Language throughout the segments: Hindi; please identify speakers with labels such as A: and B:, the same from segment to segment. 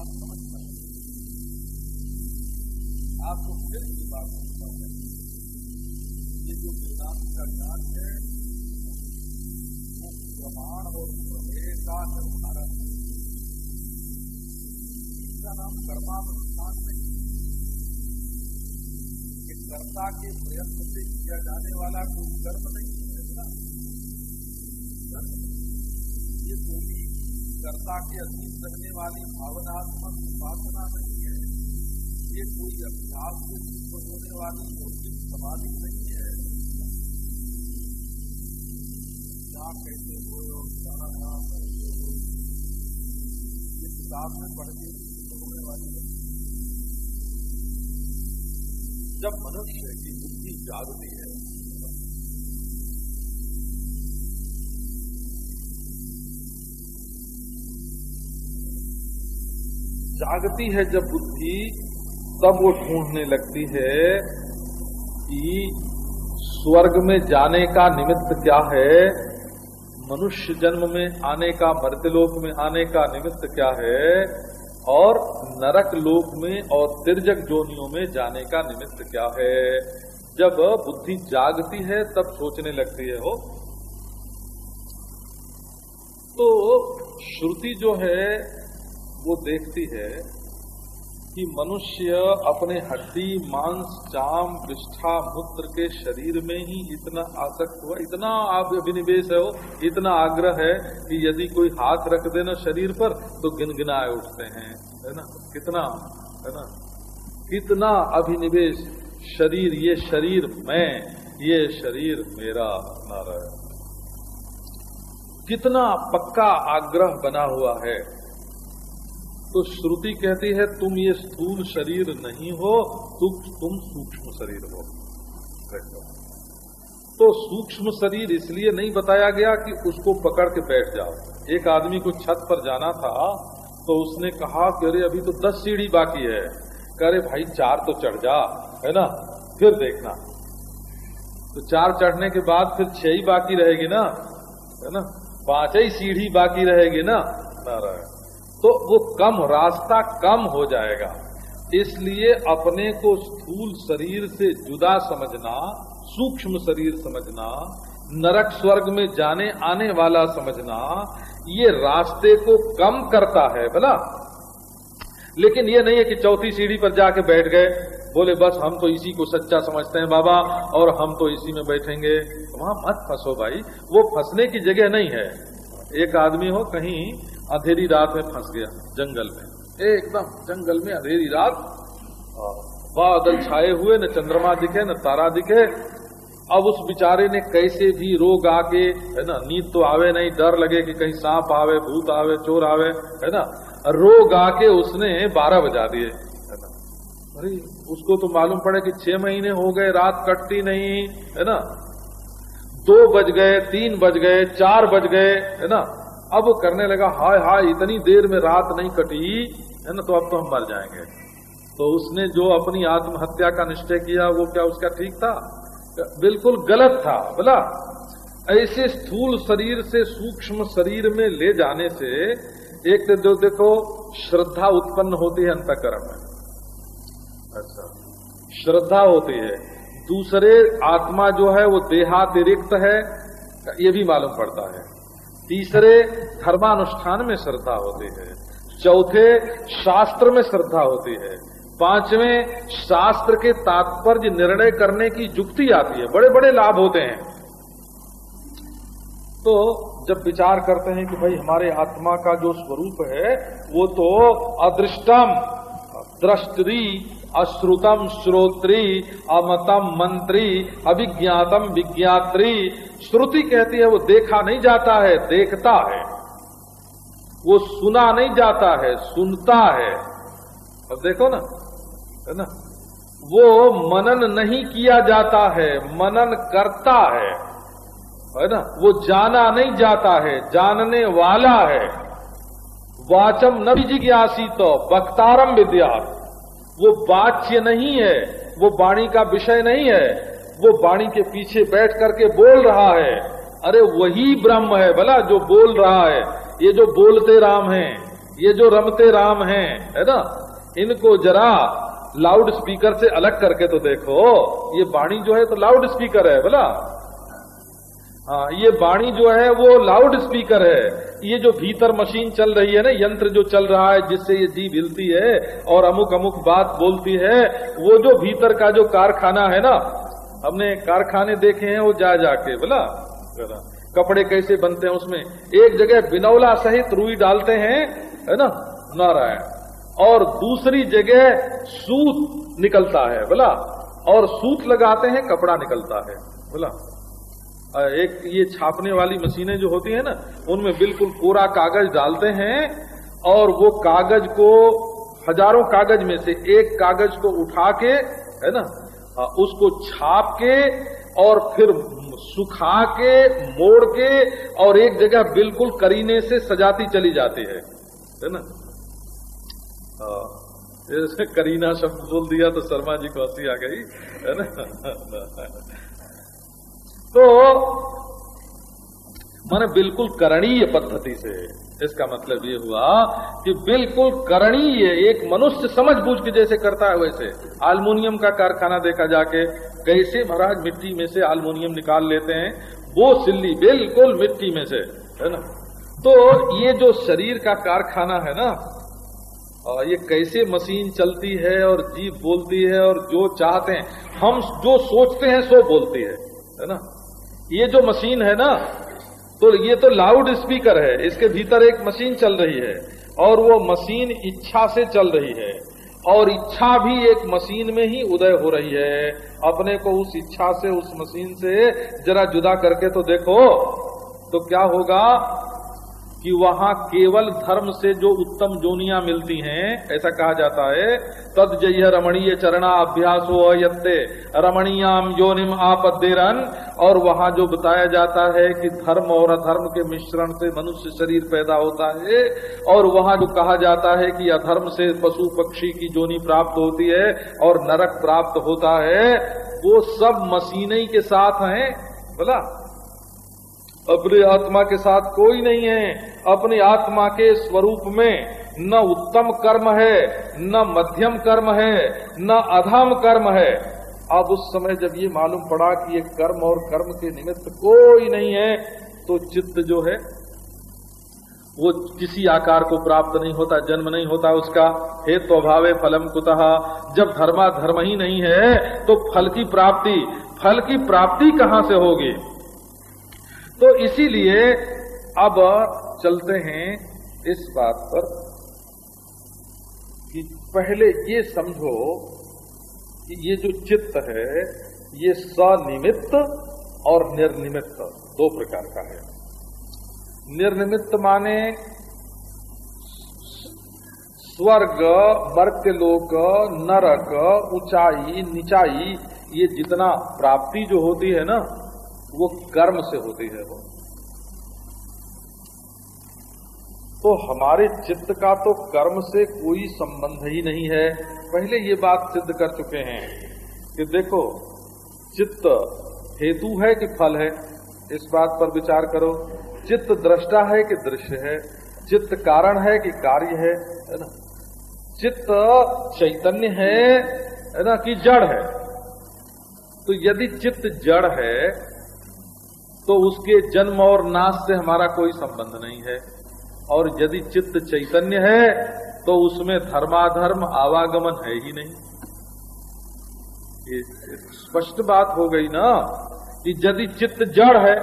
A: बात समझ आपको फिर की बात समझता है ये जो वेदांत का ज्ञान है, वो प्रमाण और प्रमेय का निर्धारण इसका नाम कर्मानुष्ठान नहीं कर्ता के प्रयत्न से किया जाने वाला कोई कर्म नहीं है ये कोई कर्ता के अधीन रहने वाली भावनात्मक उपासना नहीं है। ये कोई अभ्यास से सिद्ध होने वाली भौतिक समाधि नहीं है। क्या कैसे हो ये किताब में पढ़ के होने वाली जब मनुष्य की बुद्धि जागती है जागती है जब बुद्धि, तब वो ढूँढने लगती है कि स्वर्ग में जाने का निमित्त क्या है, मनुष्य जन्म में आने का मर्त्यलोक में आने का निमित्त क्या है, और नरक लोक में और तिरजक जोनियों में जाने का निमित्त क्या है। जब बुद्धि जागती है, तब सोचने लगती है, हो। तो श्रुति जो है वो देखती है कि मनुष्य अपने हड्डी, मांस चाम विष्ठा, मूत्र के शरीर में ही इतना आसक्त हुआ, इतना अभिनिवेश है वो, इतना आग्रह है कि यदि कोई हाथ रख देना शरीर पर तो गिनगिनाए उठते हैं, है ना? कितना, है ना? कितना अभिनिवेश, शरीर, ये शरीर मैं, ये शरीर मेरा, नारायण। कितना पक्का आग्रह बना हुआ है तो श्रुति कहती है, तुम ये स्थूल शरीर नहीं हो, तुम तुम सूक्ष्म शरीर हो। तो सूक्ष्म शरीर इसलिए नहीं बताया गया कि उसको पकड़ के बैठ जाओ। एक आदमी को छत पर जाना था तो उसने कहा कि अरे, अभी तो दस सीढ़ी बाकी है। करे भाई, चार तो चढ़ जा, है ना? फिर देखना। तो चार चढ़ने के बाद फिर छह ही बाकी रहेगी ना? है ना? पाँच ही सीढ़ी बाकी रहेगी ना? नारायण। तो वो कम, रास्ता कम हो जाएगा। इसलिए अपने को स्थूल शरीर से जुदा समझना, सूक्ष्म शरीर समझना, नरक स्वर्ग में जाने आने वाला समझना, ये रास्ते को कम करता है बोला लेकिन ये नहीं है कि चौथी सीढ़ी पर जाके बैठ गए, बोले, बस हम तो इसी को सच्चा समझते हैं बाबा, और हम तो इसी में बैठेंगे। वहाँ मत फंसो भाई, वो फंसने की जगह नहीं है। एक आदमी हो कहीं अंधेरी रात में फंस गया, जंगल में। एकदम जंगल में अंधेरी रात। बादल छाए हुए, न चंद्रमा दिखे, न तारा दिखे। अब उस बेचारे ने कैसे भी रोग आके, है ना, नींद तो आवे नहीं, डर लगे कि कहीं सांप आवे, भूत आवे, चोर आवे, है ना। रोग आके उसने बारह बजा दिए, है अरे, उसको तो मालूम पड़े कि छह महीने हो गए, रात कटती नहीं, है ना। दो बज गए, तीन बज गए, चार बज गए, है ना। अब करने लगा, हाय हाय, इतनी देर में रात नहीं कटी, है ना तो अब तो हम मर जाएँगे। तो उसने जो अपनी आत्महत्या का निश्चय किया, वो क्या उसका ठीक था? बिल्कुल गलत था। बोला, ऐसे स्थूल शरीर से सूक्ष्म शरीर में ले जाने से एक तो जो देखो, श्रद्धा उत्पन्न होती है अंतकरण में। अच्छा श्रद्धा होती है। दूसरे आत्मा जो है, वो देहातिरिक्त है, ये भी मालूम पड़ता है। तीसरे धर्मानुष्ठान में श्रद्धा होती है। चौथे शास्त्र में श्रद्धा होती है। पाँचवें शास्त्र के तात्पर्य निर्णय करने की युक्ति आती है। बड़े बड़े लाभ होते हैं। तो जब विचार करते हैं कि भाई हमारे आत्मा का जो स्वरूप है, वो तो अदृष्टम, दृष्टि अश्रुतम श्रोत्री अमतम मंत्री अभिज्ञातम विज्ञात्री। श्रुति कहती है, वो देखा नहीं जाता है, देखता है। वो सुना नहीं जाता है, सुनता है। अब देखो ना, है ना? वो मनन नहीं किया जाता है, मनन करता है। है ना? वो जाना नहीं जाता है, जानने वाला है। वाचम न जिज्ञासी तो वक्तारम विद्या वो वाच्य नहीं है, वो वाणी का विषय नहीं है, वो वाणी के पीछे बैठ करके बोल रहा है। अरे वही ब्रह्म है भला जो बोल रहा है। ये जो बोलते राम हैं, ये जो रमते राम हैं, है ना? इनको जरा लाउड स्पीकर से अलग करके तो देखो, ये वाणी जो है तो लाउड स्पीकर है बोला हाँ ये वाणी जो है, वो लाउड स्पीकर है। ये जो भीतर मशीन चल रही है ना, यंत्र जो चल रहा है, जिससे ये जीव हिलती है और अमुक अमुक बात बोलती है, वो जो भीतर का जो कारखाना है ना, हमने कारखाने देखे हैं, वो जा जाके बोला, कपड़े कैसे बनते हैं उसमें? एक जगह बिनौला सहित रुई डालते हैं, है ना, नारायण। और दूसरी जगह सूत निकलता है, बोला? और सूत लगाते हैं, कपड़ा निकलता है, बोला? एक ये छापने वाली मशीनें जो होती है ना, उनमें बिल्कुल पूरा कागज़ डालते हैं और वो कागज़ को हज़ारों कागज़ में से एक कागज़ को उठा के, है ना उसको छाप के और फिर सुखा के, मोड़ के और एक जगह बिल्कुल करीने से सजाती चली जाती है है ना। जैसे करीना शब्द बोल दिया तो शर्मा जी को हँसी आ गई, है ना। तो माने बिल्कुल करणीय पद्धति से इसका मतलब ये हुआ कि बिल्कुल करणीय एक मनुष्य समझ बूझ के जैसे करता है वैसे। आलमोनियम का कारखाना देखा जाके कैसे महाराज मिट्टी में से आलमोनियम निकाल लेते हैं, वो सिल्ली बिल्कुल मिट्टी में से, है ना? तो ये जो शरीर का कारखाना है ना ये कैसे मशीन चलती है और जीव बोलती है और जो चाहते हैं, हम जो सोचते हैं, सो बोलती है है ना? ये जो मशीन है ना तो ये तो लाउड स्पीकर है, इसके भीतर एक मशीन चल रही है, और वो मशीन इच्छा से चल रही है, और इच्छा भी एक मशीन में ही उदय हो रही है। अपने को उस इच्छा से, उस मशीन से जरा जुदा करके तो देखो तो क्या होगा? कि वहाँ केवल धर्म से जो उत्तम जोनिया मिलती हैं, ऐसा कहा जाता है, तद जय रमणीय चरणा अभ्यासो अयत्ते रमणीयाम योनिम आपदेरन और वहाँ जो बताया जाता है कि धर्म और अधर्म के मिश्रण से मनुष्य शरीर पैदा होता है, और वहाँ जो कहा जाता है कि अधर्म से पशु पक्षी की जोनी प्राप्त होती है, और नरक प्राप्त होता है, वो सब मशीन के साथ हैं, बोला? अपने आत्मा के साथ कोई नहीं है। अपनी आत्मा के स्वरूप में न उत्तम कर्म है, न मध्यम कर्म है, न अधम कर्म है। अब उस समय जब ये मालूम पड़ा कि ये कर्म और कर्म के निमित्त कोई नहीं है तो चित्त जो है, वो किसी आकार को प्राप्त नहीं होता, जन्म नहीं होता उसका। हेतु तो अभावे फलम कुतः। जब धर्मा धर्म ही नहीं है तो फल की प्राप्ति, फल की प्राप्ति कहाँ से होगी? तो इसीलिए अब चलते हैं इस बात पर कि पहले ये समझो कि ये जो चित्त है, ये सनिमित्त और निर्निमित्त दो प्रकार का है। निर्निमित्त माने स्वर्ग लोक, नरक, ऊंचाई, निचाई, ये जितना प्राप्ति जो होती है ना वो कर्म से होती है वो। तो हमारे चित्त का तो कर्म से कोई संबंध ही नहीं है। पहले ये बात सिद्ध कर चुके हैं कि देखो, चित्त हेतु है कि फल है? इस बात पर विचार करो। चित्त दृष्टा है कि दृश्य है? चित्त कारण है कि कार्य है? है ना? चित्त चैतन्य है है ना, कि जड़ है? तो यदि चित्त जड़ है तो उसके जन्म और नाश से हमारा कोई संबंध नहीं है। और यदि चित्त चैतन्य है तो उसमें धर्माधर्म आवागमन है ही नहीं। स्पष्ट बात हो गई ना कि यदि चित्त जड़ है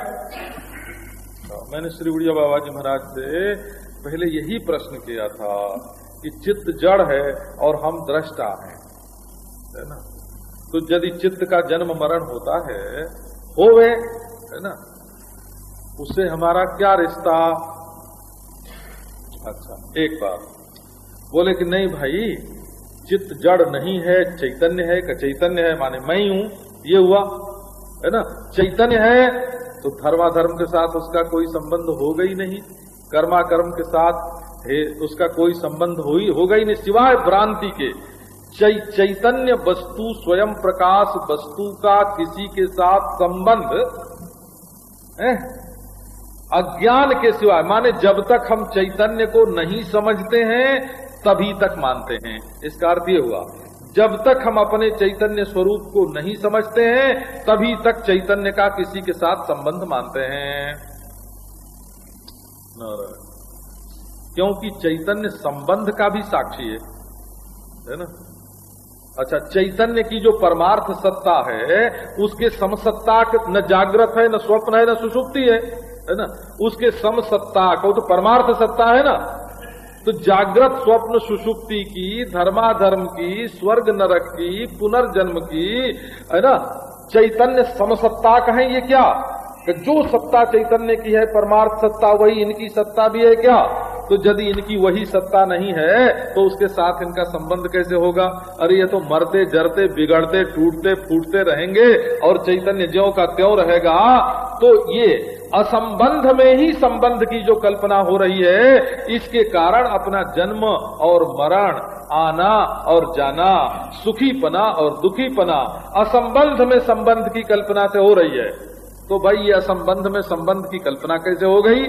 A: तो मैंने श्री उड़िया बाबा जी महाराज से पहले यही प्रश्न किया था कि चित्त जड़ है और हम दृष्टा हैं, है ना? तो यदि चित्त का जन्म मरण होता है, होवे, है ना? उससे हमारा क्या रिश्ता? अच्छा एक बात। बोले कि नहीं भाई चित्त जड़ नहीं है, चैतन्य है का चैतन्य है, माने मैं ही ये हुआ। है ना? चैतन्य है तो धर्माधर्म के साथ उसका कोई संबंध ही नहीं। कर्मा कर्म के साथ, है, उसका कोई संबंध हो ही होगा ही नहीं, सिवाय भ्रांति के। चैतन्य वस्तु स्वयं प्रकाश, वस्तु का किसी के साथ संबंध अज्ञान के सिवाय माने जब तक हम चैतन्य को नहीं समझते हैं, तभी तक मानते हैं। इसका अर्थ ये हुआ, जब तक हम अपने चैतन्य स्वरूप को नहीं समझते हैं, तभी तक चैतन्य का किसी के साथ संबंध मानते हैं। क्योंकि चैतन्य संबंध का भी साक्षी है है ना? अच्छा चैतन्य की जो परमार्थ सत्ता है, उसके समसत्ता न जागृत है, न स्वप्न है, न सुषुप्ति है। है ना? उसके सम सत्ता को तो परमार्थ सत्ता है ना? तो जागृत स्वप्न सुषुप्ति की, धर्माधर्म की, स्वर्ग नरक की, पुनर्जन्म की, है ना? चैतन्य समसत्ता कहें ये क्या? जो सत्ता चैतन्य की है, परमार्थ सत्ता, वही इनकी सत्ता भी है क्या? तो यदि इनकी वही सत्ता नहीं है तो उसके साथ इनका संबंध कैसे होगा? अरे, ये तो मरते, जरते, बिगड़ते, टूटते, फूटते रहेंगे और चैतन्य ज्यो का त्यों रहेगा। तो ये असंबंध में ही संबंध की जो कल्पना हो रही है, इसके कारण अपना जन्म और मरण, आना और जाना, सुखीपना और दुखीपना, असंबंध में संबंध की कल्पना से हो रही है। तो भाई ये असंबंध में संबंध की कल्पना कैसे हो गई?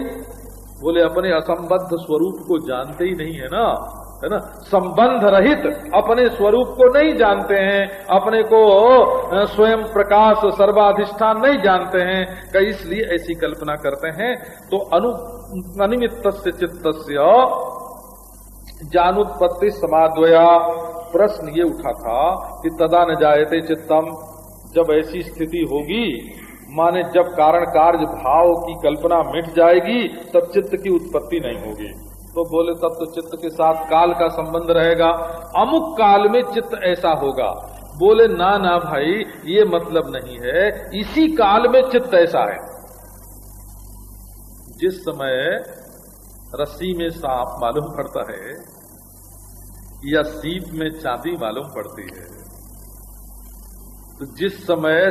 A: बोले, अपने असंबद्ध स्वरूप को जानते ही नहीं है ना? है ना? संबंध रहित अपने स्वरूप को नहीं जानते हैं। अपने को स्वयं प्रकाश सर्वाधिष्ठान नहीं जानते हैं। कई इसलिए ऐसी कल्पना करते हैं। तो अनु अनिमित्त चित्त जानुत्पत्ति समाद्वया। प्रश्न ये उठा था कि तदा न जायते चित्तम। जब ऐसी स्थिति होगी माने जब कारण कार्य भाव की कल्पना मिट जाएगी, तब चित्त की उत्पत्ति नहीं होगी। तो बोले, तब तो चित्त के साथ काल का संबंध रहेगा। अमुक काल में चित्त ऐसा होगा। बोले, ना ना भाई, ये मतलब नहीं है। इसी काल में चित्त ऐसा है। जिस समय रस्सी में सांप मालूम पड़ता है, या सीप में चांदी मालूम पड़ती है तो जिस समय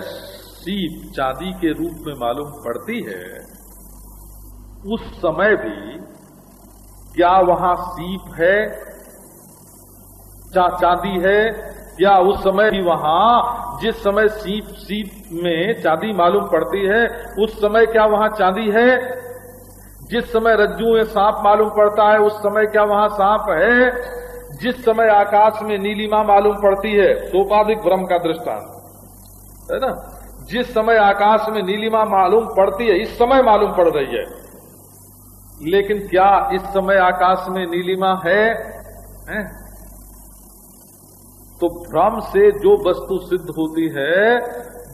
A: सीप चांदी के रूप में मालूम पड़ती है उस समय भी क्या वहाँ सीप है चा, चांदी है या उस समय भी वहाँ जिस समय सीप सीप में चांदी मालूम पड़ती है उस समय क्या वहाँ चांदी है? जिस समय रज्जू में सांप मालूम पड़ता है उस समय क्या वहाँ सांप है? जिस समय आकाश में नीलिमा मालूम पड़ती है सोपाधिक भ्रम का दृष्टांत। है ना? जिस समय आकाश में नीलिमा मालूम पड़ती है इस समय मालूम पड़ रही है। लेकिन क्या इस समय आकाश में नीलिमा है, है? तो भ्रम से जो वस्तु सिद्ध होती है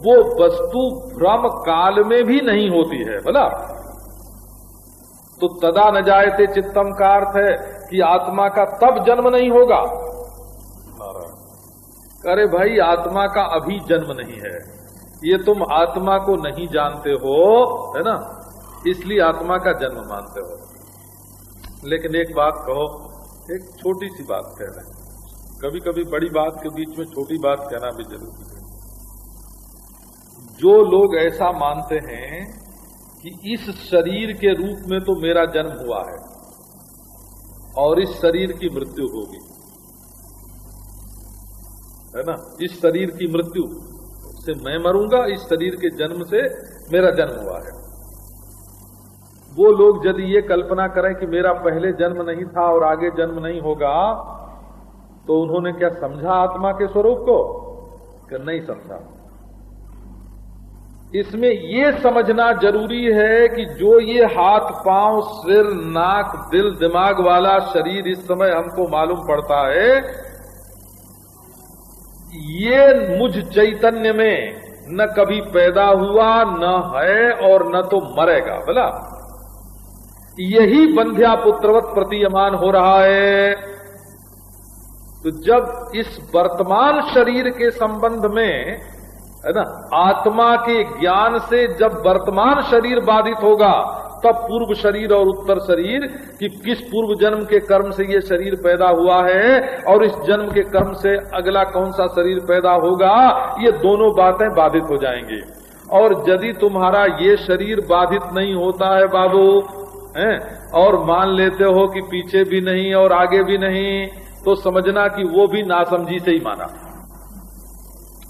A: वो वस्तु भ्रम काल में भी नहीं होती है बोला तो तदा न जायते चित्तम का अर्थ है कि आत्मा का तब जन्म नहीं होगा। अरे भाई आत्मा का अभी जन्म नहीं है। ये तुम आत्मा को नहीं जानते हो, है ना? इसलिए आत्मा का जन्म मानते हो। लेकिन एक बात कहो, एक छोटी सी बात कह रहे हैं। कभी कभी बड़ी बात के बीच में छोटी बात कहना भी ज़रूरी है। जो लोग ऐसा मानते हैं कि इस शरीर के रूप में तो मेरा जन्म हुआ है, और इस शरीर की मृत्यु होगी, है ना? इस शरीर की मृत्यु से मैं मरूँगा, इस शरीर के जन्म से मेरा जन्म हुआ है। वो लोग यदि ये कल्पना करें कि मेरा पहले जन्म नहीं था और आगे जन्म नहीं होगा तो उन्होंने क्या समझा आत्मा के स्वरूप को? कि नहीं समझा। इसमें ये समझना ज़रूरी है कि जो ये हाथ, पाँव, सिर, नाक, दिल, दिमाग वाला शरीर इस समय हमको मालूम पड़ता है ये मुझ चैतन्य में न कभी पैदा हुआ, न है और न तो मरेगा, बोला। यही बंध्या पुत्रवत प्रतीयमान हो रहा है। तो जब इस वर्तमान शरीर के संबंध में, है ना, आत्मा के ज्ञान से जब वर्तमान शरीर बाधित होगा तब पूर्व शरीर और उत्तर शरीर कि किस पूर्व जन्म के कर्म से ये शरीर पैदा हुआ है और इस जन्म के कर्म से अगला कौन सा शरीर पैदा होगा, ये दोनों बातें बाधित हो जाएँगी। और यदि तुम्हारा ये शरीर बाधित नहीं होता है बाबू, हैं, और मान लेते हो कि पीछे भी नहीं और आगे भी नहीं तो समझना कि वो भी नासमझी से ही माना।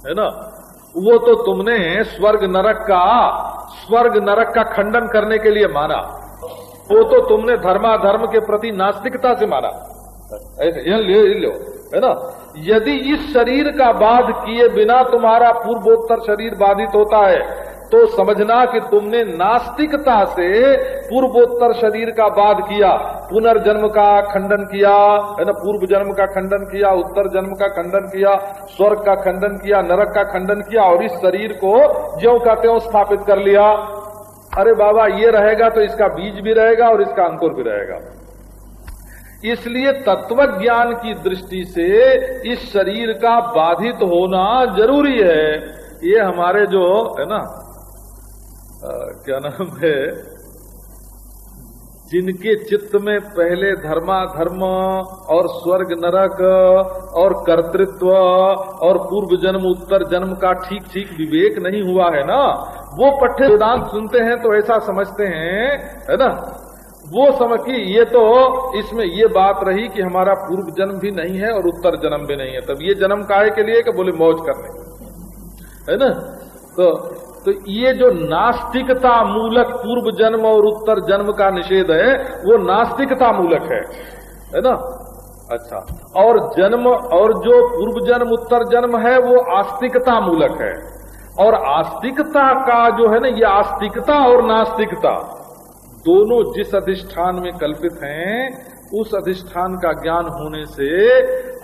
A: है ना? वो तो तुमने स्वर्ग नरक का, स्वर्ग नरक का खंडन करने के लिए माना। वो तो तुमने धर्माधर्म के प्रति नास्तिकता से माना। ऐसे लो, है ना? यदि इस शरीर का बाध किए बिना तुम्हारा पूर्वोत्तर शरीर बाधित होता है तो समझना कि तुमने नास्तिकता से पूर्वोत्तर शरीर का बाध किया, पुनर्जन्म का खंडन किया, है ना, पूर्व जन्म का खंडन किया, उत्तर जन्म का खंडन किया, स्वर्ग का खंडन किया, नरक का खंडन किया और इस शरीर को ज्यो का त्यों स्थापित कर लिया। अरे बाबा, ये रहेगा तो इसका बीज भी रहेगा और इसका अंकुर भी रहेगा। इसलिए तत्व ज्ञान की दृष्टि से इस शरीर का बाधित होना ज़रूरी है। ये हमारे जो, है ना क्या नाम है? जिनके चित्त में पहले धर्माधर्म और स्वर्ग नरक और कर्तृत्व और पूर्व जन्म, उत्तर जन्म का ठीक ठीक विवेक नहीं हुआ है ना? वो पठ्य वेदांत सुनते हैं तो ऐसा समझते हैं, है ना? वो समझ की ये तो इसमें ये बात रही कि हमारा पूर्व जन्म भी नहीं है और उत्तर जन्म भी नहीं है। तब ये जन्म काहे के लिए कि बोले मौज करने? है ना? तो तो ये जो नास्तिकता मूलक पूर्व जन्म और उत्तर जन्म का निषेध है, वो नास्तिकता मूलक है। है ना? अच्छा। और जन्म, और जो पूर्व जन्म, उत्तर जन्म है, वो आस्तिकता मूलक है। और आस्तिकता का जो है ना, ये आस्तिकता और नास्तिकता, दोनों जिस अधिष्ठान में कल्पित हैं, उस अधिष्ठान का ज्ञान होने से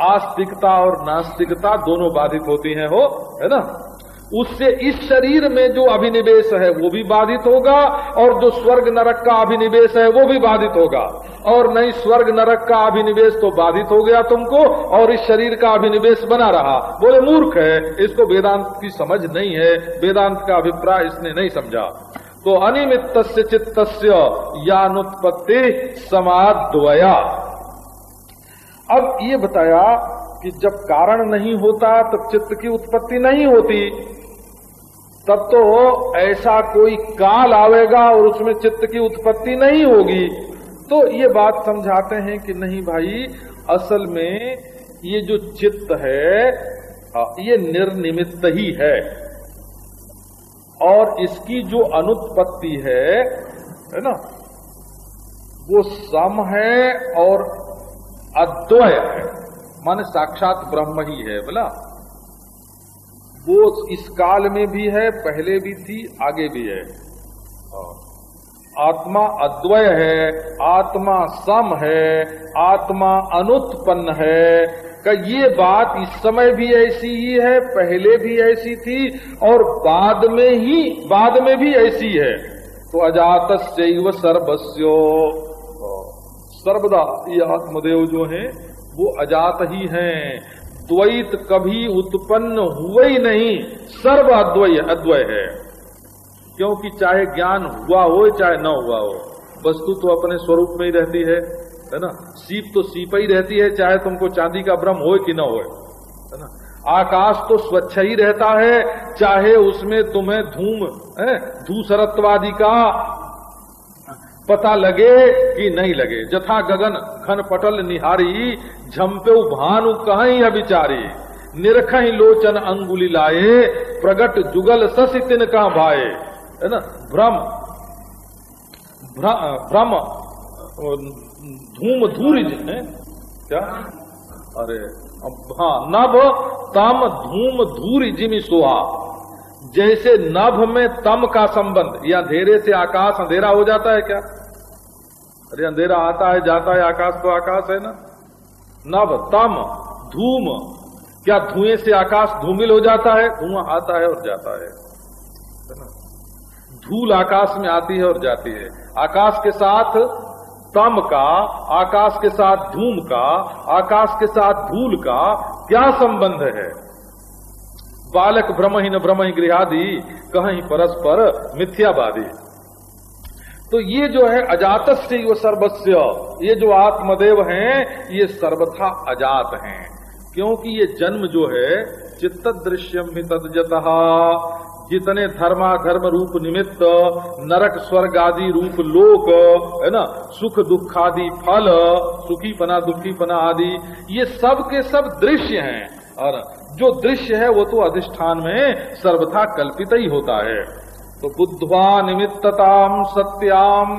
A: आस्तिकता और नास्तिकता दोनों बाधित होती हैं, हो? है ना? उससे इस शरीर में जो अभिनिवेश है, वो भी बाधित होगा, और जो स्वर्ग नरक का अभिनिवेश है, वो भी बाधित होगा। और नहीं, स्वर्ग नरक का अभिनिवेश तो बाधित हो गया तुमको, और इस शरीर का अभिनिवेश बना रहा। बोले, मूर्ख है, इसको वेदांत की समझ नहीं है, वेदांत का अभिप्राय इसने नहीं समझा। तो अनिमित चित्त यानुत्पत्ति समाद्वया। अब ये बताया कि जब कारण नहीं होता, तब चित्त की उत्पत्ति नहीं होती। तब तो ऐसा कोई काल आवेगा और उसमें चित्त की उत्पत्ति नहीं होगी। तो ये बात समझाते हैं कि नहीं भाई, असल में ये जो चित्त है ये निर्निमित्त ही है। और इसकी जो अनुत्पत्ति है है ना, वो सम है और अद्वय है। माने साक्षात ब्रह्म ही है, बोला। वो इस काल में भी है, पहले भी थी, आगे भी है। आत्मा अद्वय है, आत्मा सम है, आत्मा अनुत्पन्न है। का ये बात इस समय भी ऐसी ही है, पहले भी ऐसी थी और बाद में ही, बाद में भी ऐसी है। तो अजात सर्वस्यो। सर्वदा ये आत्मदेव जो है, वो अजात ही हैं। द्वैत कभी उत्पन्न हुआ ही नहीं सर्व अद्वय अद्वय है। क्योंकि चाहे ज्ञान हुआ हो, चाहे न हुआ हो, वस्तु तो अपने स्वरूप में ही रहती है है ना? सीप तो सीप ही रहती है, चाहे तुमको चांदी का भ्रम हो कि न हो, है ना? आकाश तो स्वच्छ ही रहता है, चाहे उसमें तुम्हें धूम धूसरत्वादि का पता लगे कि नहीं लगे। जथा गगन खन पटल निहारी झम्पे भानु कहीं अभिचारी निरख लोचन अंगुली लाए, प्रगट जुगल ससी तिन का भाए। है ना? भ्रम। भ्रम। धूम धूरी क्या? अरे हाँ नभ तम धूम धूरी जिमी सोहा। जैसे नभ में तम का संबंध, या अंधेरे से आकाश अंधेरा हो जाता है क्या? अरे अंधेरा आता है, जाता है, आकाश तो आकाश है ना। नभ, तम, धूम, क्या धुएँ से आकाश धूमिल हो जाता है? धुआँ आता है और जाता है। धूल आकाश में आती है और जाती है। आकाश के साथ तम का, आकाश के साथ धूम का, आकाश के साथ धूल का क्या संबंध है? बालक भ्रमहीन भ्रमही गृहादि, कहीं परस्पर मिथ्यावादी। तो ये जो है अजात से वो सर्वस्व ये जो आत्मदेव हैं, ये सर्वथा अजात हैं। क्योंकि ये जन्म जो है चित्त दृश्यम ही जितने धर्माधर्म रूप निमित्त, नरक, स्वर्ग आदि रूप लोक, है ना, सुख दुखादि फल सुखी पना दुखी पना आदि, ये सब के सब दृश्य हैं। और जो दृश्य है, वो तो अधिष्ठान में सर्वथा कल्पित ही होता है। तो बुद्धवा निमित्तताम सत्याम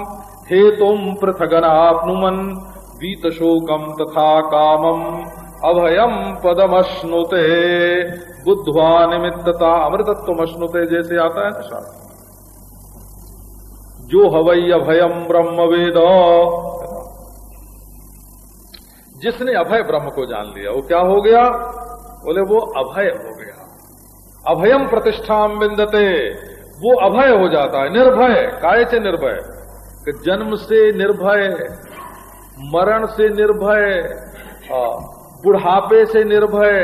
A: हे तुम पृथगनापनुमन। वीत शोकम तथा कामम अभयम पदमश्नुते। बुद्धवा निमित्तता अमृतत्व अश्नुते जैसे आता है ना शास्त्र जो हवई अभयम ब्रह्म वेद। जिसने अभय ब्रह्म को जान लिया, वो क्या हो गया? बोले वो अभय हो गया। अभयम प्रतिष्ठा बिंदते वो अभय हो जाता है, निर्भय, काय से निर्भय? कि जन्म से निर्भय, मरण से निर्भय बुढ़ापे से निर्भय,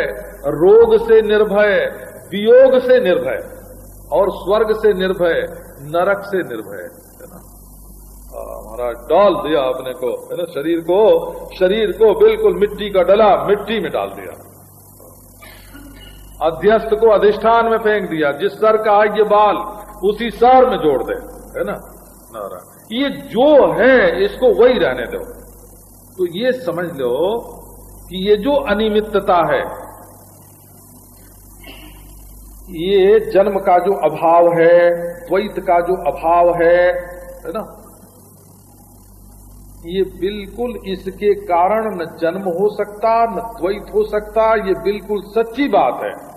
A: रोग से निर्भय, वियोग से निर्भय, और स्वर्ग से निर्भय, नरक से निर्भय महाराज, डाल दिया अपने को, है ना? शरीर को शरीर को बिल्कुल मिट्टी का डला, मिट्टी में डाल दिया। अध्यस्त को अधिष्ठान में फेंक दिया, जिस सर का आज्ञ बाल, उसी सर में जोड़ दे, है ना? नारायण। ये जो है, इसको वही रहने दो। तो ये समझ लो कि ये जो अनियमितता है, ये जन्म का जो अभाव है, द्वैत का जो अभाव है है ना? ये बिल्कुल इसके कारण न जन्म हो सकता, न द्वैत हो सकता, ये बिल्कुल सच्ची बात है।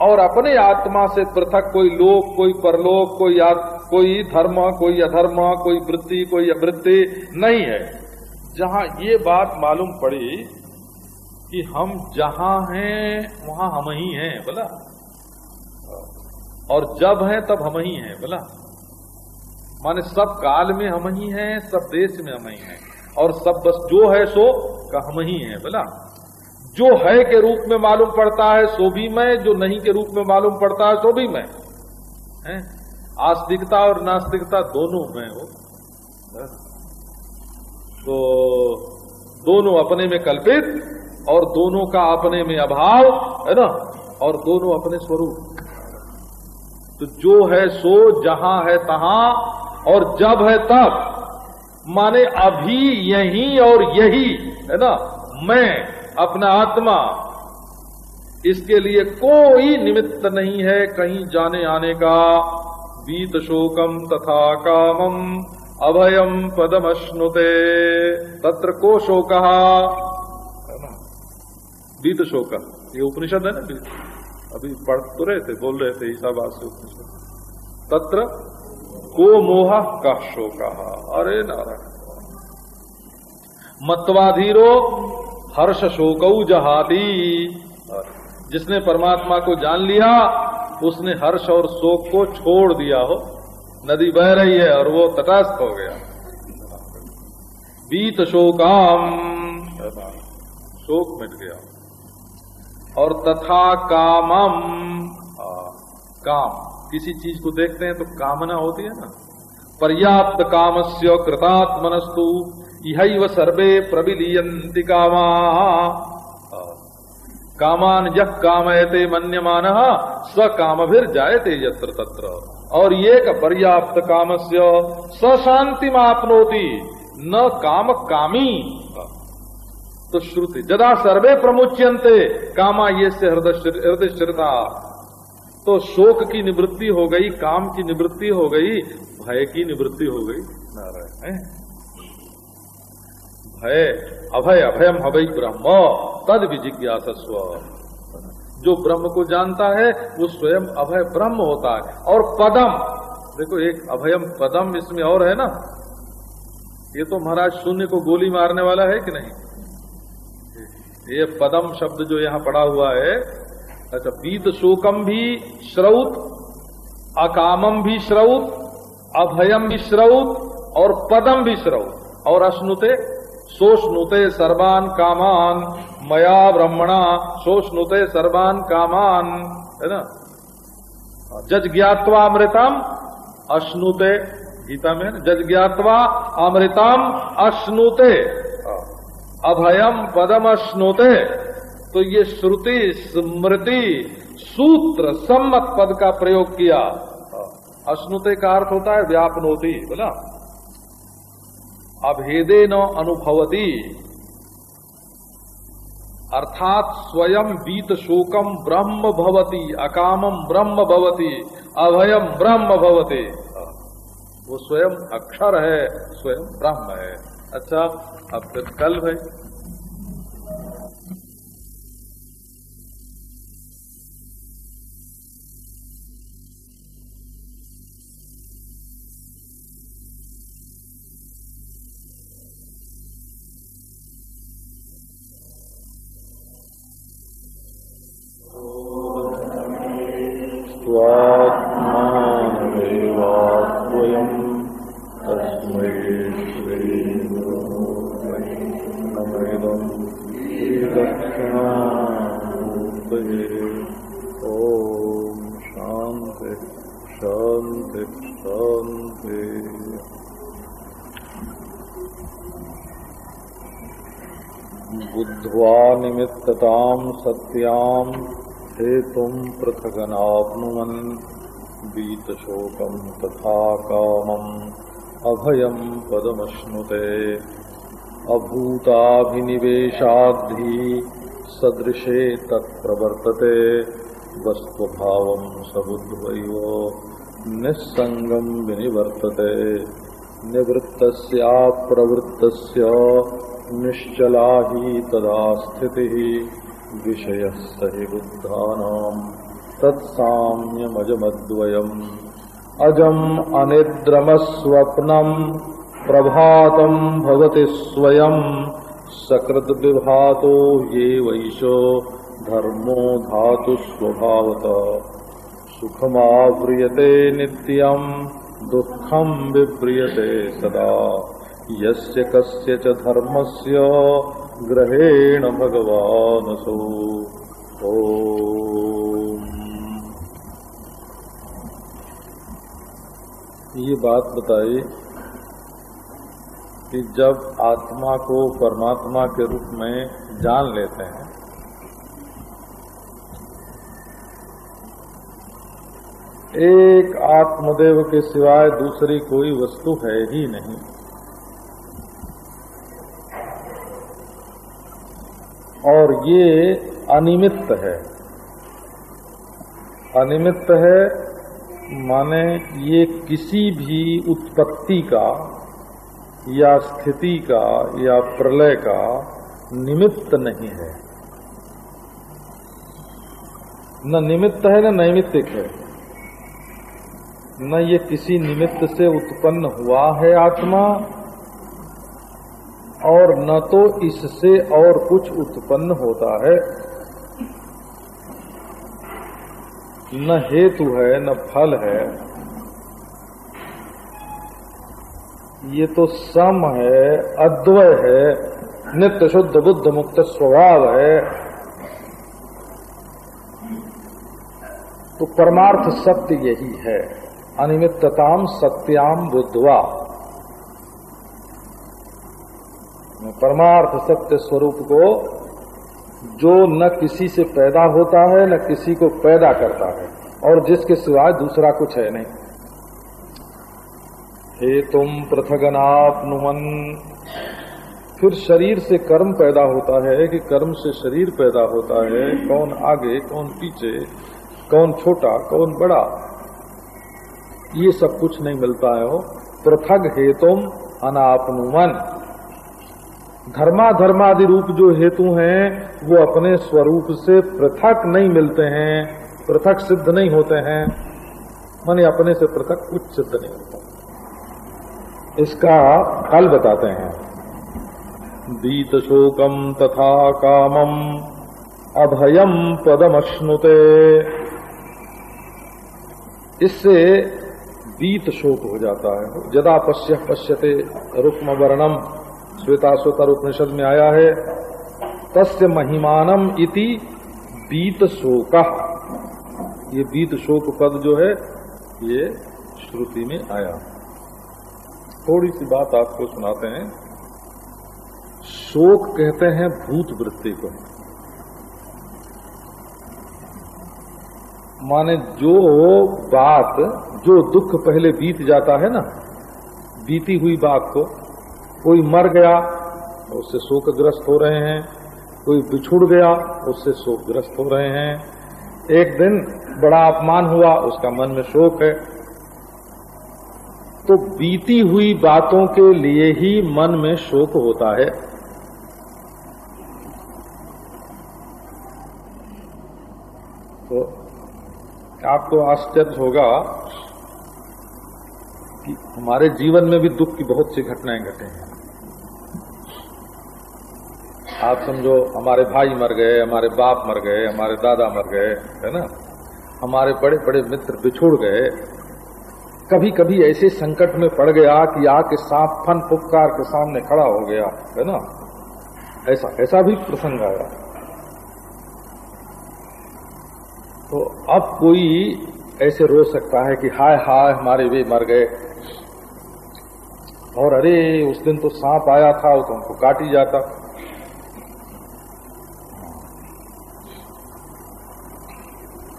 A: और अपने आत्मा से पृथक कोई लोक, कोई परलोक, कोई कोई धर्म, कोई अधर्म, कोई वृत्ति, कोई अवृत्ति नहीं है। जहाँ ये बात मालूम पड़ी कि हम जहाँ हैं, वहाँ हम ही हैं, बोला? और जब हैं तब हम ही हैं, बोला? माने सब काल में हम ही हैं, सब देश में हम ही हैं। और सब बस जो है सो का हम ही है, बोला। जो है के रूप में मालूम पड़ता है, सो भी मैं। जो नहीं के रूप में मालूम पड़ता है, सो भी मैं। है? आस्तिकता और नास्तिकता दोनों में हो। तो दोनों अपने में कल्पित और दोनों का अपने में अभाव, है ना? और दोनों अपने स्वरूप। तो जो है सो, जहाँ है तहां और जब है तब, माने अभी यही और यही, है ना? मैं, अपना आत्मा, इसके लिए कोई निमित्त नहीं है कहीं जाने आने का। बीत शोकम तथा कामम, अभयम पदम अश्नुते तत्र को शोक बीत शोक, ये उपनिषद है ना? अभी पढ़ तो रहे थे, बोल रहे थे ईसाबाद से उपनिषद। तत्र को मोह का शोक अरे नारायण मत्वाधीरो हर्ष शोक जहादी जिसने परमात्मा को जान लिया, उसने हर्ष और शोक को छोड़ दिया हो। नदी बह रही है और वो तटस्थ हो गया। बीत शोकाम। शोक मिट गया। और तथा कामम। काम। किसी चीज़ को देखते हैं तो कामना होती है ना। पर्याप्त कामस्य कृतात्मनस्तु यह सर्वे प्रबिलीयंति कामा। कामान यह कामयते मन्यमान स काम फिर जायते यत्र तत्र। और ये का पर्याप्त स शांति मापनोती न काम कामी तो श्रुति, जदा सर्वे प्रमुच्यंते कामा ये से हृदय स्थिरता तो शोक की निवृत्ति हो गई, काम की निवृत्ति हो गई, भय की निवृत्ति हो गई। नारायण भय, अभय, अभयम हवई ब्रह्म, तद विजिज्ञासस्व जो ब्रह्म को जानता है, वो स्वयं अभय ब्रह्म होता है। और पदम, देखो एक अभयम पदम इसमें और है ना? ये तो महाराज शून्य को गोली मारने वाला है कि नहीं? ये पदम शब्द जो यहाँ पड़ा हुआ है अच्छा पीत शोकम भी श्रौत, अकामम भी श्रौत, अभयम भी श्रौत, और पदम भी श्रौत। और अश्नुते सोष्णुते सर्वान कामान, मया ब्रह्मणा सोष्णुते सर्वान कामान, है ना? जज ज्ञातवा अमृतम, अश्नुते, गीता में जज ज्ञातवा अमृतम, अश्नुते। अभयम, पदम, अश्नुते। तो ये श्रुति, स्मृति, सूत्र, सम्मत पद का प्रयोग किया। अश्नुते का अर्थ होता है व्यापन होती बोला। अभेदे न अनुभवती। अर्थात स्वयं बीत शोकम ब्रह्म भवती अकामम ब्रह्म भवती अभयम ब्रह्म भवती। वो स्वयं अक्षर है, स्वयं ब्रह्म है। अच्छा अब फिर कल भाई। निमित्तताम सत्याम हेतुम पृथगनाप्नुवन् बीतशोकम तथा कामम अभयम पदमश्नुते। अभूताभिनिवेशाद्धि सदृशे तत्प्रवर्तते। वस्तुभावं सबुद्वैव निस्सङ्गं विनिवर्तते। निवृत्तस्याप्रवृत्तस्य निश्चला ही तदा स्थिति विषय सहि बुद्धानाम तत्साम्यमजमद्वयम्। अजम् अनिद्रमस्वप्नम् प्रभातम् भवति स्वयम्। सकृद्विभातो ये वैशो धर्मो धातु स्वभावत सुखमाव्रियते नित्यम्। दुःखम् विव्रियते सदा। यस्य कस्य च धर्मस्य ग्रहेण भगवान सो ओ ये बात बताई कि जब आत्मा को परमात्मा के रूप में जान लेते हैं एक आत्मदेव के सिवाय दूसरी कोई वस्तु है ही नहीं। और ये अनिमित्त है। अनिमित्त है माने ये किसी भी उत्पत्ति का या स्थिति का या प्रलय का निमित्त नहीं है। न निमित्त है, न नैमित्तिक है। न ये किसी निमित्त से उत्पन्न हुआ है आत्मा, और न तो इससे और कुछ उत्पन्न होता है। न हेतु है, न फल है। ये तो सम है, अद्वय है, नित्य शुद्ध बुद्ध मुक्त स्वभाव है। तो परमार्थ सत्य यही है। अनिमित्तताम सत्याम बुद्धवा। परमार्थ सत्य स्वरूप को जो न किसी से पैदा होता है, न किसी को पैदा करता है, और जिसके सिवाय दूसरा कुछ है नहीं। हे तुम पृथगनापनुमन। फिर शरीर से कर्म पैदा होता है कि कर्म से शरीर पैदा होता है। कौन आगे, कौन पीछे, कौन छोटा, कौन बड़ा ये सब कुछ नहीं मिलता है हो। पृथक हेतुम अनापनुमन। धर्माधर्मादि रूप जो हेतु हैं, वो अपने स्वरूप से पृथक नहीं मिलते हैं, पृथक सिद्ध नहीं होते हैं। माने अपने से पृथक कुछ सिद्ध नहीं होता। इसका फल बताते हैं। बीत शोकम तथा कामम अभयम पदमश्नुते। इससे बीत शोक हो जाता है। जदा पश्य पश्यते रुक्म वर्णम श्वेताश्वतर उपनिषद में आया है, तस्य महिमानम इति बीत शोक। ये बीत शोक पद जो है, ये श्रुति में आया। थोड़ी सी बात आपको सुनाते हैं। शोक कहते हैं भूत वृत्ति को। माने जो बात, जो दुख पहले बीत जाता है ना, बीती हुई बात को, कोई मर गया, उससे शोकग्रस्त हो रहे हैं, कोई बिछुड़ गया, उससे शोकग्रस्त हो रहे हैं। एक दिन बड़ा अपमान हुआ, उसका मन में शोक है। तो बीती हुई बातों के लिए ही मन में शोक होता है। तो आपको आश्चर्य होगा कि हमारे जीवन में भी दुख की बहुत सी घटनाएँ घटे हैं। आप समझो, हमारे भाई मर गए, हमारे बाप मर गए, हमारे दादा मर गए, है ना? हमारे बड़े बड़े मित्र बिछुड़ गए। कभी कभी ऐसे संकट में पड़ गया कि आके सांप फन पुकार के सामने खड़ा हो गया, है ना? ऐसा ऐसा भी प्रसंग आया। तो अब कोई ऐसे रो सकता है कि हाय हाय, हमारे वे मर गए। और अरे, उस दिन तो सांप आया था वो तो हमको काट ही जाता।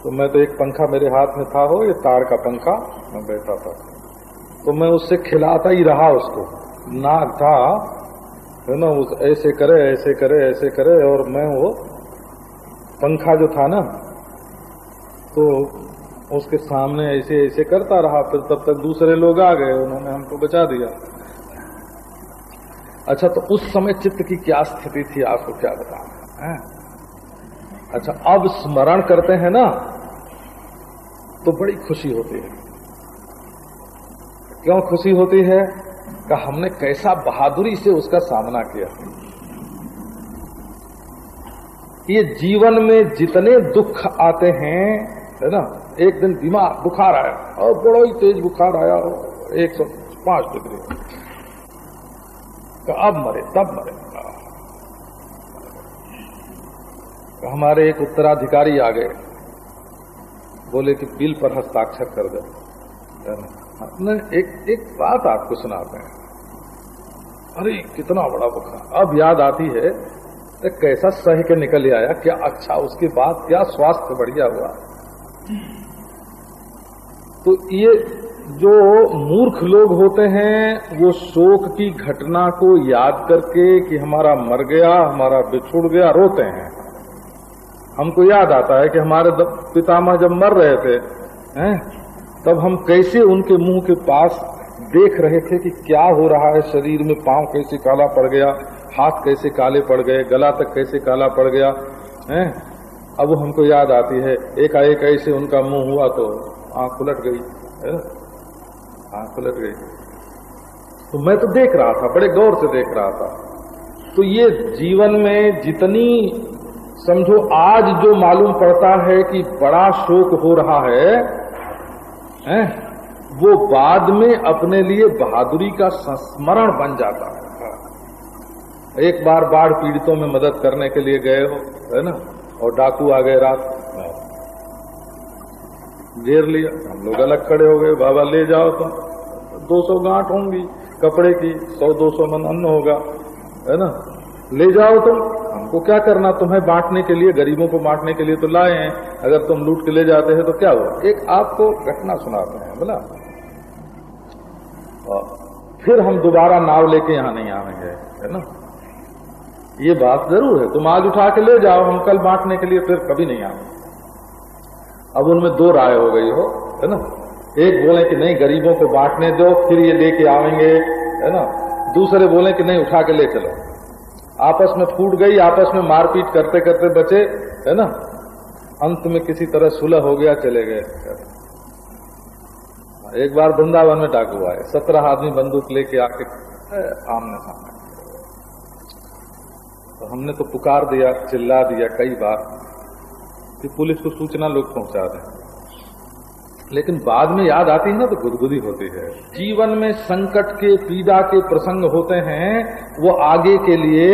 A: तो मैं तो एक पंखा मेरे हाथ में था, हो, ये तार का पंखा, मैं बैठा था। तो मैं उससे खिलाता ही रहा उसको। नाक था, है ना, उस ऐसे करे ऐसे करे ऐसे करे, और मैं वो पंखा जो था ना तो उसके सामने ऐसे ऐसे करता रहा, फिर तब तक दूसरे लोग आ गए, उन्होंने हमको बचा दिया। अच्छा तो उस समय चित्त की क्या स्थिति थी, आपको क्या बताना अच्छा अब स्मरण करते हैं ना तो बड़ी खुशी होती है। क्यों खुशी होती है? कि हमने कैसा बहादुरी से उसका सामना किया। ये जीवन में जितने दुख आते हैं है ना? एक दिन बीमार, बुखार आया। और बड़ा ही तेज बुखार आया, एक सौ पाँच डिग्री। तो अब मरे, तब मरे। तो हमारे एक उत्तराधिकारी आ गए। बोले कि बिल पर हस्ताक्षर कर दो। ने? एक एक बात आपको सुनाते हैं। अरे, कितना बड़ा बुखार। अब याद आती है कैसा सह के निकल आया, क्या अच्छा उसके बाद क्या स्वास्थ्य बढ़िया हुआ। तो ये जो मूर्ख लोग होते हैं वो शोक की घटना को याद करके कि हमारा मर गया हमारा बिछुड़ गया रोते हैं। हमको याद आता है कि हमारे पितामह जब मर रहे थे हैं, तब हम कैसे उनके मुँह के पास देख रहे थे कि क्या हो रहा है शरीर में पाँव कैसे काला पड़ गया हाथ कैसे काले पड़ गए गला तक कैसे काला पड़ गया हैं। अब वो हमको याद आती है एकाएक ऐसे उनका मुँह हुआ तो आँख उलट गई है आँख उलट गई। तो मैं तो देख रहा था बड़े गौर से देख रहा था। तो ये जीवन में जितनी समझो आज जो मालूम पड़ता है कि बड़ा शोक हो रहा है हैं, वो बाद में अपने लिए बहादुरी का संस्मरण बन जाता है। एक बार बाढ़ पीड़ितों में मदद करने के लिए गए हो है ना? और डाकू आ गए रात। घेर लिया। हम लोग अलग खड़े हो गए। बाबा, ले जाओ तुम दो सौ गांठ होंगी। कपड़े की सौ, दो सौ मन अन्न होगा। है ना? ले जाओ तुम। हमको क्या करना? तुम्हें बांटने के लिए, गरीबों को बांटने के लिए तो लाए हैं। अगर तुम लूट के ले जाते हैं तो क्या हुआ? एक आपको घटना सुनाते हैं, बोला। फिर हम दोबारा नाव लेके यहाँ नहीं आएँगे, है ना? ये बात ज़रूर है। तुम आज उठा के ले जाओ, हम कल बांटने के लिए फिर कभी नहीं आएँगे। अब उनमें दो राय हो गई हो, है ना? एक बोले कि नहीं, गरीबों को बांटने दो, फिर ये लेके आएँगे, है ना? दूसरे बोले कि नहीं, उठा के ले चलो। आपस में फूट गई, आपस में मारपीट करते करते बचे, है ना? अंत में किसी तरह सुलह हो गया, चले गए। एक बार वृंदावन में डाकू आए। सत्रह आदमी बंदूक लेके आके आमने सामने। तो हमने तो पुकार दिया, चिल्ला दिया कई बार कि पुलिस को सूचना लोग पहुँचा दें। लेकिन बाद में याद आती है ना तो गुदगुदी होती है। जीवन में संकट के, पीड़ा के प्रसंग होते हैं, वो आगे के लिए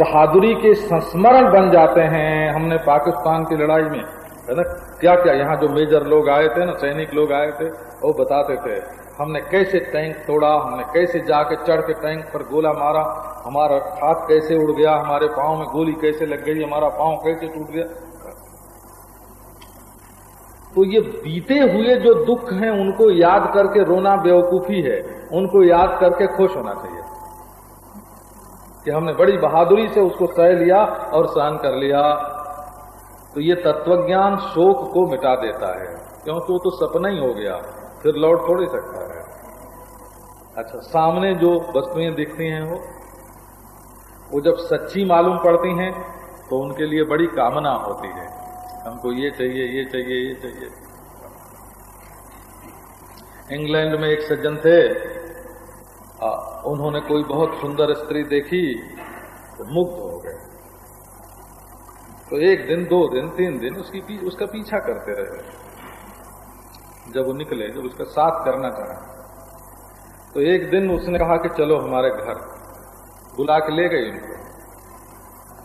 A: बहादुरी के संस्मरण बन जाते हैं। हमने पाकिस्तान की लड़ाई में, है ना क्या क्या यहाँ जो मेजर लोग आए थे ना, सैनिक लोग आए थे, वो बताते थे हमने कैसे टैंक तोड़ा, हमने कैसे जाके चढ़ के टैंक पर गोला मारा, हमारा हाथ कैसे उड़ गया, हमारे पाँव में गोली कैसे लग गई, हमारा पाँव कैसे टूट गया। तो ये बीते हुए जो दुख हैं, उनको याद करके रोना बेवकूफ़ी है, उनको याद करके खुश होना चाहिए। कि हमने बड़ी बहादुरी से उसको सह लिया और सहन कर लिया। तो ये तत्वज्ञान शोक को मिटा देता है। क्योंकि वो तो सपना ही हो गया, फिर लौट थोड़ी सकता है। अच्छा सामने जो वस्तुएँ दिखती हैं वो वो जब सच्ची मालूम पड़ती हैं तो उनके लिए बड़ी कामना होती है। हमको ये चाहिए ये चाहिए ये चाहिए। इंग्लैंड में एक सज्जन थे आ, उन्होंने कोई बहुत सुंदर स्त्री देखी तो मुग्ध हो गए। तो एक दिन दो दिन तीन दिन उसकी पी, उसका पीछा करते रहे। जब वो निकले जब उसका साथ करना चाहे तो एक दिन उसने कहा कि चलो हमारे घर। बुला के ले गई उनको।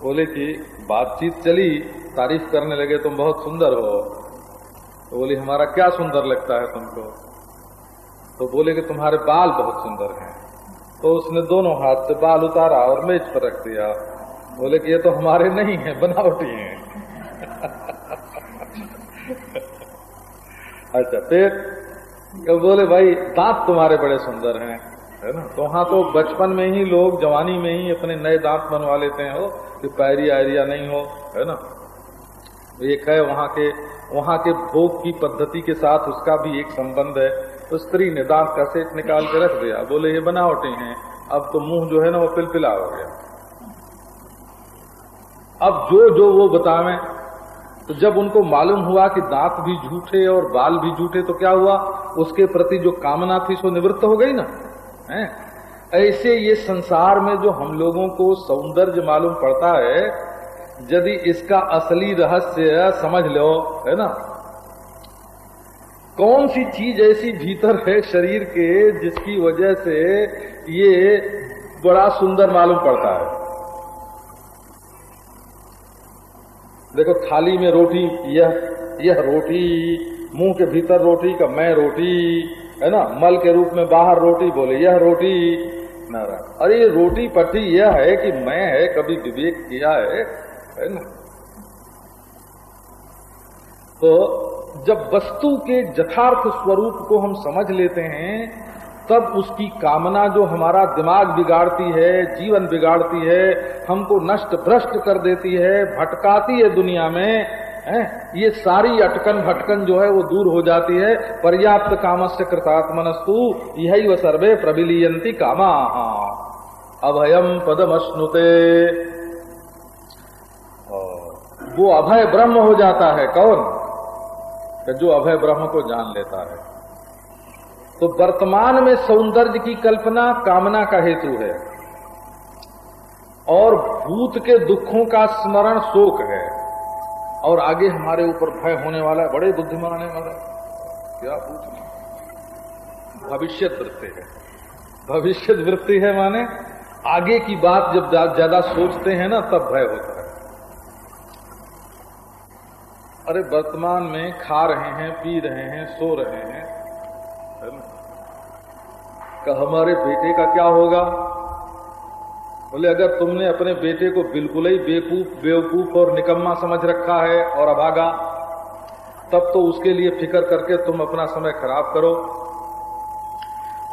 A: बोले कि बातचीत चली, तारीफ़ करने लगे, तुम बहुत सुंदर हो। तो बोली, हमारा क्या सुंदर लगता है तुमको? तो बोले कि, तुम्हारे बाल बहुत सुंदर हैं। तो उसने दोनों हाथ से बाल उतारा और मेज पर रख दिया। बोले कि, ये तो हमारे नहीं है, बनावटी हैं। अच्छा फिर बोले, भाई, दांत तुम्हारे बड़े सुंदर हैं। है ना? तो वहाँ तो बचपन में ही लोग, जवानी में ही अपने नए दांत बनवा लेते हैं। हो कि पैरी आयरिया नहीं हो, है ना? तो एक है वहाँ के वहाँ के भोग की पद्धति के साथ उसका भी एक संबंध है। तो स्त्री ने दांत का सेट निकाल के रख दिया। बोले, ये बनावटे हैं। अब तो मुँह जो है ना, वो पिलपिला हो गया। अब जो जो वो बतावें तो जब उनको मालूम हुआ कि दांत भी झूठे और बाल भी झूठे तो क्या हुआ? उसके प्रति जो कामना थी सो निवृत्त हो गई ना? है? ऐसे ये संसार में जो हम लोगों को सौंदर्य मालूम पड़ता है, यदि इसका असली रहस्य समझ लो, है ना? कौन सी चीज़ ऐसी भीतर है शरीर के जिसकी वजह से ये बड़ा सुंदर मालूम पड़ता है? देखो थाली में रोटी, यह यह रोटी, मुँह के भीतर रोटी का मैं रोटी, है ना? मल के रूप में बाहर रोटी बोले, यह रोटी। नारायण। अरे ये रोटी पट्टी यह है कि मैं है, कभी विवेक किया है है ना? तो जब वस्तु के यथार्थ स्वरूप को हम समझ लेते हैं तब उसकी कामना जो हमारा दिमाग बिगाड़ती है, जीवन बिगाड़ती है, हमको नष्ट भ्रष्ट कर देती है, भटकाती है दुनिया में, है? ये सारी अटकन भटकन जो है वो दूर हो जाती है। पर्याप्त कामस्य कृतात्मनस्तु यही व सर्वे प्रबिलियंती कामा। अभयम पदम पदमश्नुते वो अभय ब्रह्म हो जाता है, कौन? जो अभय ब्रह्म को जान लेता है। तो वर्तमान में सौंदर्य की कल्पना कामना का हेतु है। और भूत के दुखों का स्मरण शोक है। और आगे हमारे ऊपर भय होने वाला है। बड़े बुद्धिमान है वाला क्या पूछना भविष्य वृत्ति है। भविष्य वृत्ति है माने आगे की बात जब ज़्यादा सोचते हैं ना, तब भय होता है। अरे वर्तमान में खा रहे हैं, पी रहे हैं, सो रहे हैं। है ना का हमारे बेटे का क्या होगा? बोले, अगर तुमने अपने बेटे को बिल्कुल ही बेकूफ, बेवकूफ़ और निकम्मा समझ रखा है और अभागा, तब तो उसके लिए फ़िक्र करके तुम अपना समय खराब करो।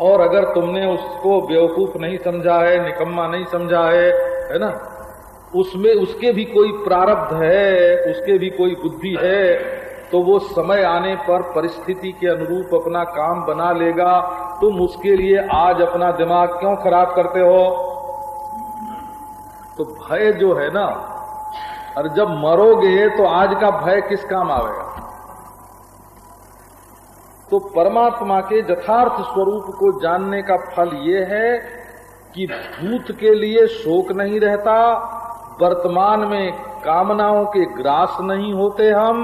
A: और अगर तुमने उसको बेवकूफ़ नहीं समझा है, निकम्मा नहीं समझा है है ना, उसमें उसके भी कोई प्रारब्ध है, उसके भी कोई बुद्धि है तो वो समय आने पर परिस्थिति के अनुरूप अपना काम बना लेगा। तुम उसके लिए आज अपना दिमाग क्यों खराब करते हो? तो भय जो है ना, और जब मरोगे तो आज का भय किस काम आवेगा? तो परमात्मा के यथार्थ स्वरूप को जानने का फल ये है कि भूत के लिए शोक नहीं रहता, वर्तमान में कामनाओं के ग्रास नहीं होते हम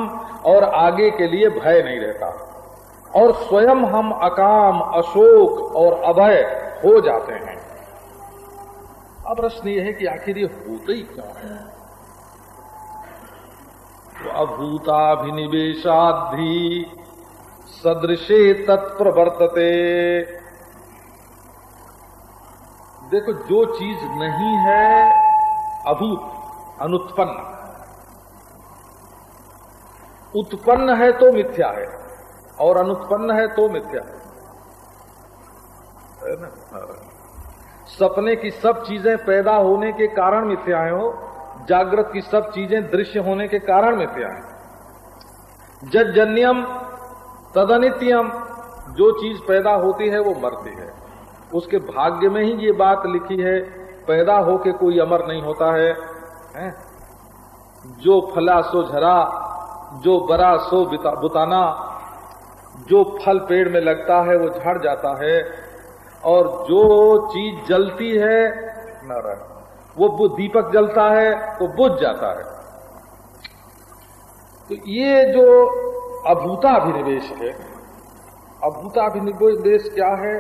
A: और आगे के लिए भय नहीं रहता। और स्वयं हम अकाम, अशोक और अभय हो जाते हैं। अब प्रश्न ये है कि आखिर ये होते ही क्यों है? तो अभूताभिनिवेशाधि सदृशे तत्प्रवर्तते देखो, जो चीज़ नहीं है अभूत अनुत्पन्न। उत्पन्न है तो मिथ्या है और अनुत्पन्न है तो मिथ्या है, है सपने की सब चीज़ें पैदा होने के कारण मिथ्याएँ हो जागृत की सब चीज़ें दृश्य होने के कारण मिथ्याएँ जन्यम तदनित्यम जो चीज़ पैदा होती है वो मरती है। उसके भाग्य में ही ये बात लिखी है पैदा होके कोई अमर नहीं होता है, है? जो फला सो झरा, जो बरा सो बुताना, जो फल पेड़ में लगता है, वो झड़ जाता है और जो चीज़ जलती है, नारायण, वो दीपक जलता है तो बुझ जाता है तो ये जो अभूताभिनिवेश है अभूताभिनिवेश क्या है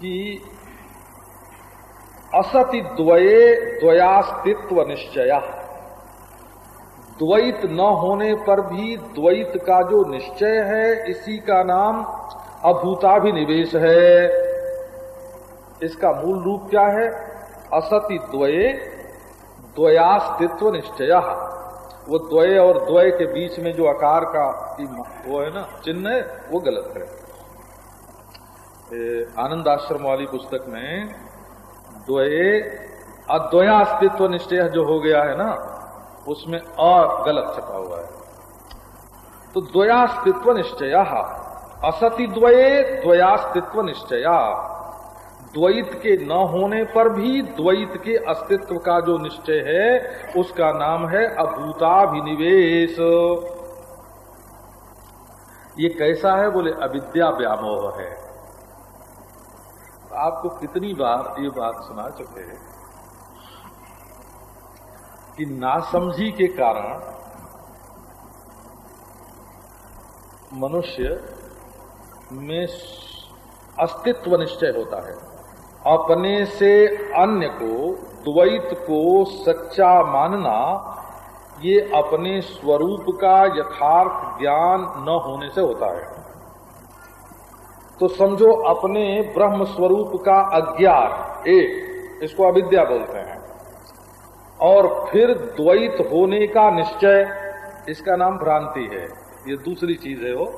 A: कि असति द्वये द्वयास्तित्व निश्चय। द्वैत न होने पर भी द्वैत का जो निश्चय है, इसी का नाम अभूताभिनिवेश है। इसका मूल रूप क्या है? असति द्वये द्वयास्तित्व निश्चय। वो द्वय और द्वय के बीच में जो आकार का वो है ना, चिन्ह है, वो गलत है। आनंद आश्रम वाली पुस्तक में द्वये अद्वयास्तित्व निश्चय जो हो गया है ना, उसमें और गलत छपा हुआ है। तो द्वयास्तित्व निश्चय असति द्वये द्वयास्तित्व निश्चया द्वैत के न होने पर भी द्वैत के अस्तित्व का जो निश्चय है, उसका नाम है अभूताभिनिवेश। ये कैसा है? बोले, अविद्या व्यामोह है। आपको कितनी बार ये बात सुना चुके हैं कि नासमझी के कारण मनुष्य में अस्तित्व निश्चय होता है। अपने से अन्य को, द्वैत को सच्चा मानना, ये अपने स्वरूप का यथार्थ ज्ञान न होने से होता है। तो समझो अपने ब्रह्म स्वरूप का अज्ञान एक, इसको अविद्या बोलते हैं। और फिर द्वैत होने का निश्चय, इसका नाम भ्रांति है, ये दूसरी चीज़ है वो।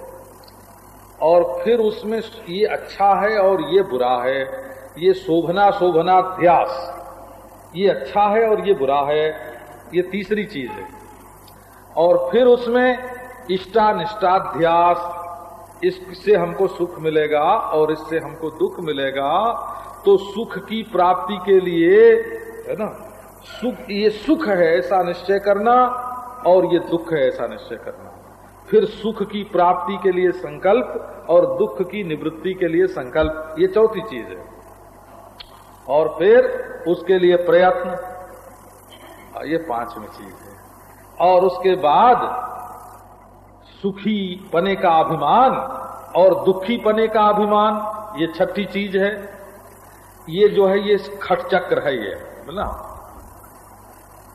A: और फिर उसमें ये अच्छा है और ये बुरा है, ये शोभना शोभना ध्यास, ये अच्छा है और ये बुरा है, ये तीसरी चीज़ है। और फिर उसमें इष्टानिष्टाध्यास इससे हमको सुख मिलेगा और इससे हमको दुख मिलेगा तो सुख की प्राप्ति के लिए, है ना, सुख, ये सुख है ऐसा निश्चय करना और ये दुख है ऐसा निश्चय करना। फिर सुख की प्राप्ति के लिए संकल्प और दुख की निवृत्ति के लिए संकल्प, ये चौथी चीज़ है। और फिर उसके लिए प्रयत्न ये पांचवी चीज़ है। और उसके बाद सुखी पने का अभिमान और दुखी पने का अभिमान, ये छठी चीज़ है। ये जो है, ये खट चक्र है ये बोला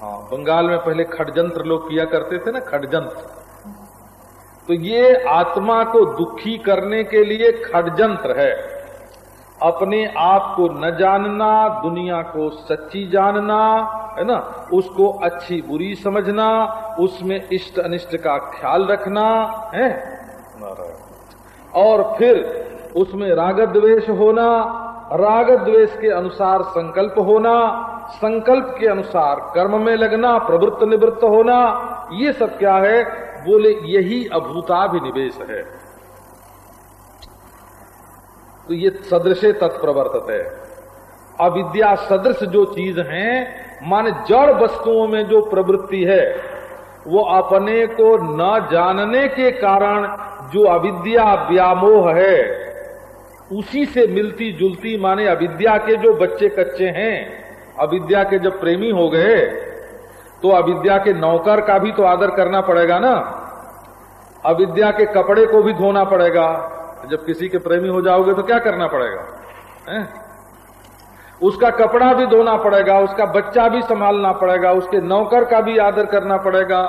A: हाँ बंगाल में पहले खडजंत्र लोग किया करते थे ना खडजंत्र तो ये आत्मा को दुखी करने के लिए खडजंत्र है। अपने आप को न जानना, दुनिया को सच्ची जानना है ना? उसको अच्छी बुरी समझना उसमें इष्ट अनिष्ट का ख्याल रखना है? और फिर उसमें राग द्वेष होना राग द्वेष के अनुसार संकल्प होना संकल्प के अनुसार कर्म में लगना प्रवृत्त निवृत्त होना ये सब क्या है? बोले यही अभूताभिनिवेश है। तो ये सदृश तत्प्रवर्तित। है अविद्या सदृश जो चीज़ है मान जड़ वस्तुओं में जो प्रवृत्ति है, वो अपने को न जानने के कारण जो अविद्या व्यामोह है, उसी से मिलती जुलती माने अविद्या के जो बच्चे कच्चे हैं, अविद्या के जब प्रेमी हो गए तो अविद्या के नौकर का भी तो आदर करना पड़ेगा ना। अविद्या के कपड़े को भी धोना पड़ेगा। जब किसी के प्रेमी हो जाओगे तो क्या करना पड़ेगा? है? उसका कपड़ा भी धोना पड़ेगा उसका बच्चा भी संभालना पड़ेगा उसके नौकर का भी आदर करना पड़ेगा।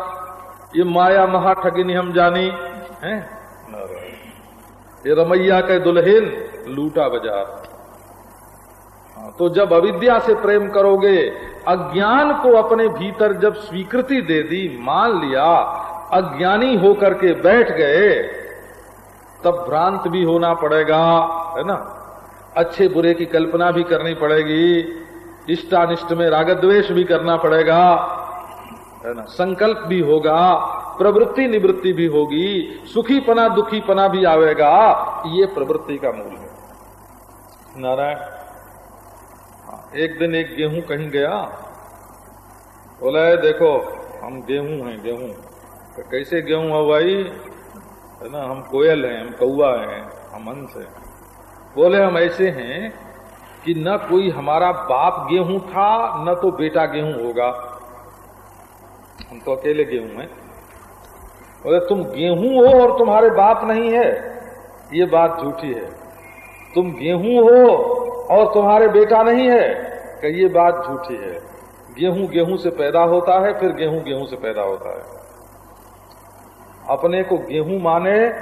A: ये माया महा ठगिनी हम जानी है? ये रमैया के दुल्हन लूटा बाज़ार। हाँ, तो जब अविद्या से प्रेम करोगे अज्ञान को अपने भीतर जब स्वीकृति दे दी मान लिया अज्ञानी होकर के बैठ गए तब भ्रांत भी होना पड़ेगा है ना? अच्छे बुरे की कल्पना भी करनी पड़ेगी इष्टानिष्ट में रागद्वेश भी करना पड़ेगा है ना? संकल्प भी होगा प्रवृत्ति निवृत्ति भी होगी सुखी पना दुखी पना भी आवेगा ये प्रवृत्ति का मूल है। नारायण हाँ, एक दिन एक गेहूँ कहीं गया बोला देखो हम गेहूँ हैं गेहूँ। तो कैसे गेहूँ हो भाई? है ना हम कोयल हैं हम कौआ हैं हम हंस हैं। बोले, हम ऐसे हैं कि न कोई हमारा बाप गेहूँ था, न तो बेटा गेहूँ होगा। हम तो अकेले गेहूँ हैं। बोले, तुम गेहूँ हो और तुम्हारे बाप नहीं है। ये बात झूठी है। तुम गेहूँ हो और तुम्हारे बेटा नहीं है। कि ये बात झूठी है। गेहूँ गेहूँ से पैदा होता है, फिर गेहूँ गेहूँ से पैदा होता है। अपने को गेहूँ माने